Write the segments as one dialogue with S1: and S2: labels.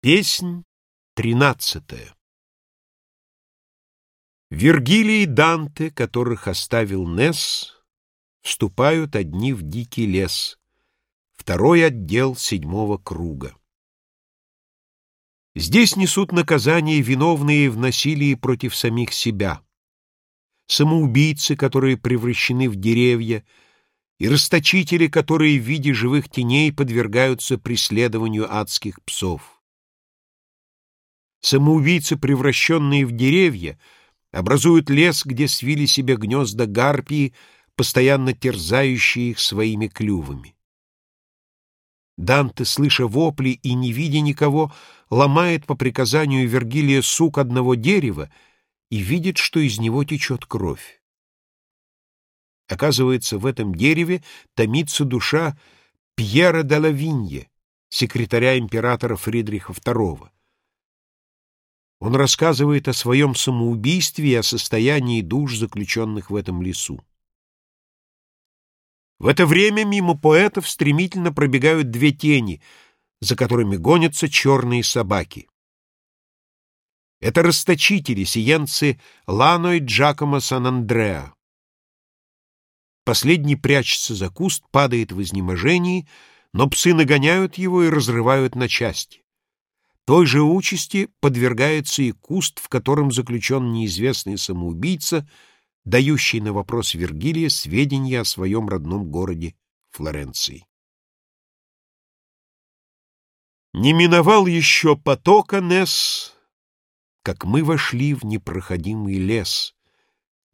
S1: Песнь тринадцатая Вергилий и Данте, которых оставил Несс, вступают одни в дикий лес, второй отдел седьмого круга. Здесь несут наказание виновные в насилии против самих себя, самоубийцы, которые превращены в деревья, и расточители, которые в виде живых теней подвергаются преследованию адских псов. Самоубийцы, превращенные в деревья, образуют лес, где свили себе гнезда гарпии, постоянно терзающие их своими клювами. Данте, слыша вопли и не видя никого, ломает по приказанию Вергилия сук одного дерева и видит, что из него течет кровь. Оказывается, в этом дереве томится душа Пьера де Лавинье, секретаря императора Фридриха II. Он рассказывает о своем самоубийстве и о состоянии душ, заключенных в этом лесу. В это время мимо поэтов стремительно пробегают две тени, за которыми гонятся черные собаки. Это расточители, сиенцы Лано и Джакомо Сан-Андреа. Последний прячется за куст, падает в изнеможении, но псы нагоняют его и разрывают на части. Той же участи подвергается и куст, в котором заключен неизвестный самоубийца, дающий на вопрос Вергилия сведения о своем родном городе Флоренции. Не миновал еще потока Несс, как мы вошли в непроходимый лес,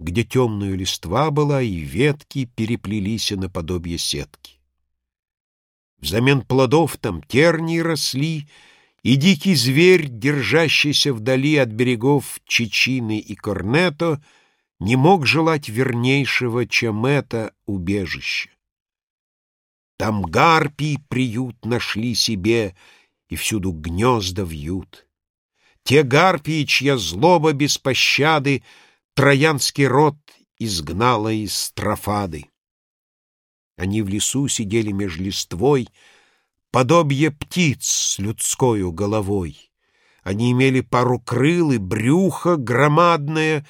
S1: где темную листва была и ветки переплелись наподобие сетки. Взамен плодов там тернии росли — и дикий зверь, держащийся вдали от берегов Чечины и Корнето, не мог желать вернейшего, чем это убежище. Там гарпий приют нашли себе, и всюду гнезда вьют. Те гарпии, чья злоба без пощады Троянский род изгнала из строфады. Они в лесу сидели меж листвой, подобие птиц с людскою головой. Они имели пару крыл и брюхо громадное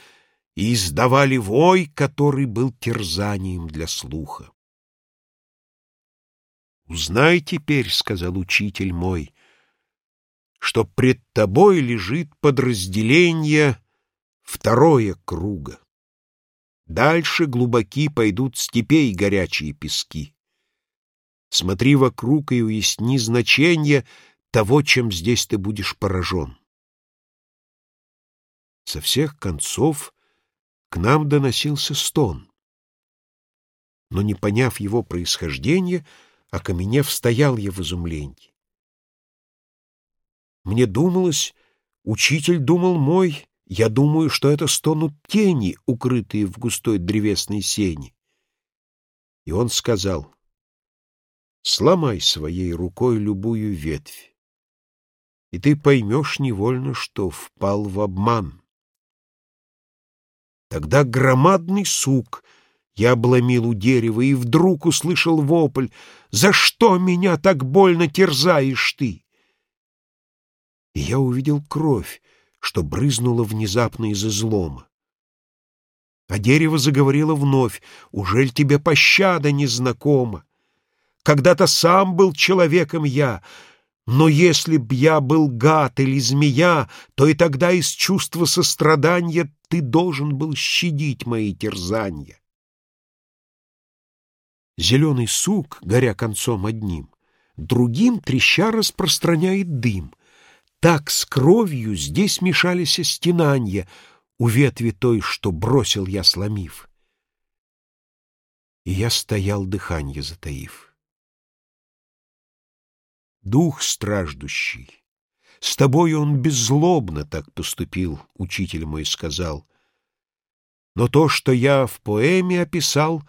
S1: и издавали вой, который был терзанием для слуха. «Узнай теперь, — сказал учитель мой, — что пред тобой лежит подразделение второе круга. Дальше глубоки пойдут степей горячие пески. Смотри вокруг и уясни значение того, чем здесь ты будешь поражен. Со всех концов к нам доносился стон. Но, не поняв его происхождения, окаменев, стоял я в изумлении. Мне думалось, учитель думал мой, я думаю, что это стонут тени, укрытые в густой древесной сени. И он сказал, Сломай своей рукой любую ветвь, и ты поймешь невольно, что впал в обман. Тогда громадный сук я обломил у дерева и вдруг услышал вопль «За что меня так больно терзаешь ты?» И я увидел кровь, что брызнула внезапно из излома. А дерево заговорило вновь «Ужель тебе пощада незнакома?» Когда-то сам был человеком я, но если б я был гад или змея, то и тогда из чувства сострадания ты должен был щадить мои терзания. Зеленый сук, горя концом одним, другим треща распространяет дым. Так с кровью здесь мешались стенанья у ветви той, что бросил я, сломив. И я стоял, дыханье затаив дух страждущий. С тобой он беззлобно так поступил, учитель мой сказал. Но то, что я в поэме описал,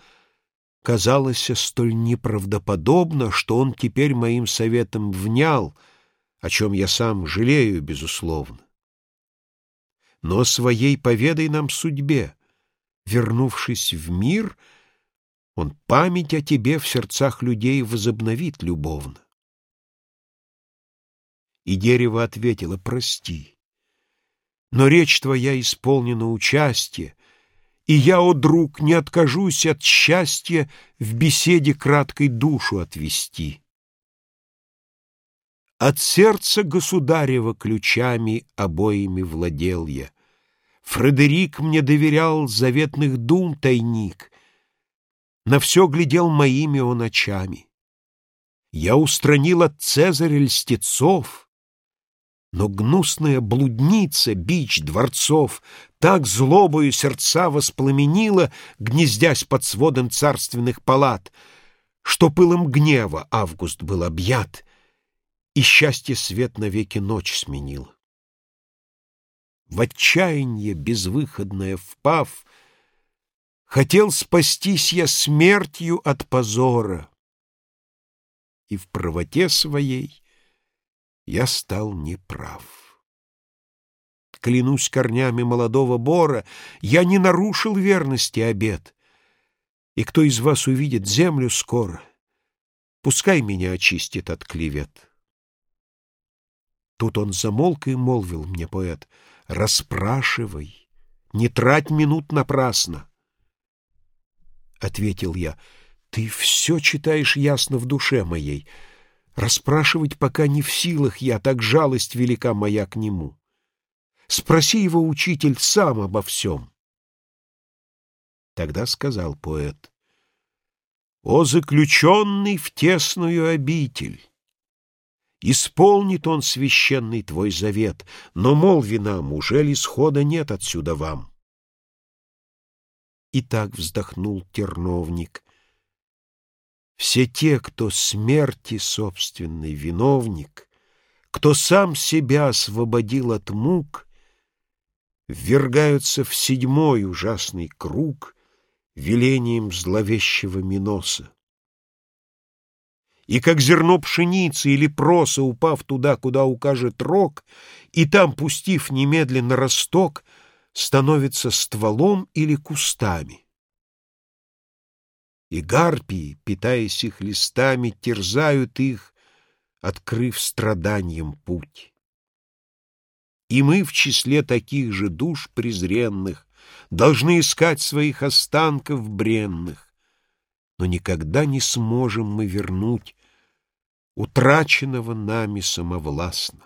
S1: казалось столь неправдоподобно, что он теперь моим советом внял, о чем я сам жалею, безусловно. Но своей поведай нам судьбе, вернувшись в мир, он память о тебе в сердцах людей возобновит любовно. И дерево ответило «Прости, но речь твоя исполнена участия, и я, о друг, не откажусь от счастья в беседе краткой душу отвести. От сердца государева ключами обоими владел я. Фредерик мне доверял заветных дум тайник. На все глядел моими он очами. Я устранил от Цезаря льстецов, но гнусная блудница, бич дворцов, так злобою сердца воспламенила, гнездясь под сводом царственных палат, что пылом гнева август был объят, и счастье свет навеки ночь сменил. В отчаяние безвыходное впав, хотел спастись я смертью от позора, и в правоте своей я стал неправ. Клянусь корнями молодого бора, я не нарушил верности обет. И кто из вас увидит землю скоро, пускай меня очистит от клевет. Тут он замолк и молвил мне, поэт, «Расспрашивай, не трать минут напрасно». Ответил я, «Ты все читаешь ясно в душе моей». Расспрашивать пока не в силах я, так жалость велика моя к нему. Спроси его, учитель, сам обо всем. Тогда сказал поэт, «О, заключенный в тесную обитель! Исполнит он священный твой завет, но молви нам, уже ли схода нет отсюда вам?» И так вздохнул терновник, все те, кто смерти собственный виновник, кто сам себя освободил от мук, ввергаются в седьмой ужасный круг велением зловещего Миноса. И как зерно пшеницы или проса, упав туда, куда укажет рог, и там, пустив немедленно росток, становится стволом или кустами и гарпии, питаясь их листами, терзают их, открыв страданием путь. И мы в числе таких же душ презренных должны искать своих останков бренных, но никогда не сможем мы вернуть утраченного нами самовластно.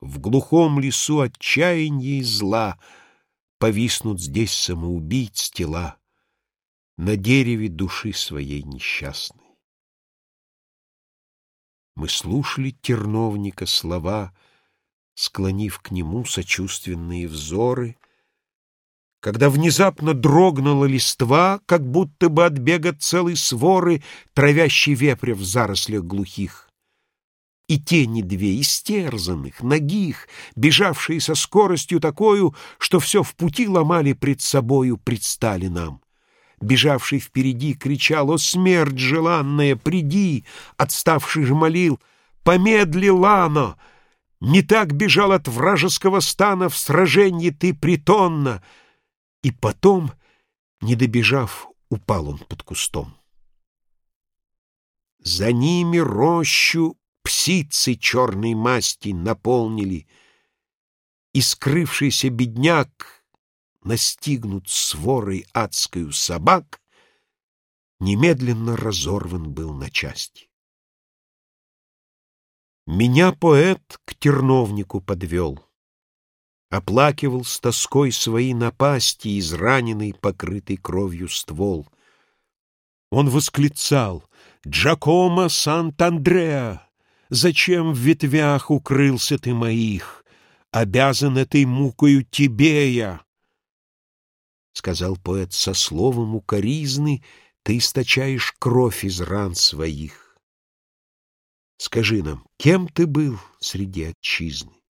S1: В глухом лесу отчаяния и зла повиснут здесь самоубийц тела на дереве души своей несчастной. Мы слушали терновника слова, склонив к нему сочувственные взоры, когда внезапно дрогнула листва, как будто бы от бега целой своры, травящей вепря в зарослях глухих. И тени две, истерзанных, ногих, бежавшие со скоростью такою, что все в пути ломали пред собою, предстали нам бежавший впереди, кричал «О, смерть желанная, приди!» Отставший же молил «Помедли, Лано!» Не так бежал от вражеского стана в сражении ты притонно. И потом, не добежав, упал он под кустом. За ними рощу псицы черной масти наполнили, и скрывшийся бедняк настигнут сворой адскою собак, немедленно разорван был на части. Меня поэт к терновнику подвел, оплакивал с тоской свои напасти, израненный, покрытый кровью ствол. Он восклицал «Джакомо Сант-Андреа, зачем в ветвях укрылся ты моих? Обязан этой мукою тебе я!» — сказал поэт со словом укоризны, — ты источаешь кровь из ран своих. Скажи нам, кем ты был среди отчизны?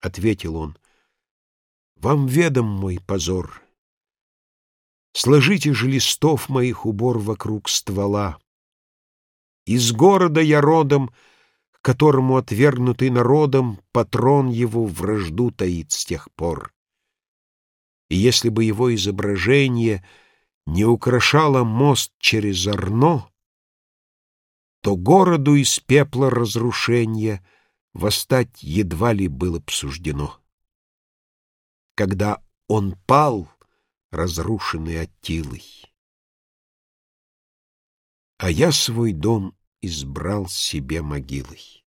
S1: Ответил он, вам ведом мой позор. Сложите же листов моих убор вокруг ствола. Из города я родом, которому отвергнутый народом патрон его вражду таит с тех пор и если бы его изображение не украшало мост через Арно, то городу из пепла разрушения восстать едва ли было б суждено. Когда он пал, разрушенный Аттилой, а я свой дом избрал себе могилой.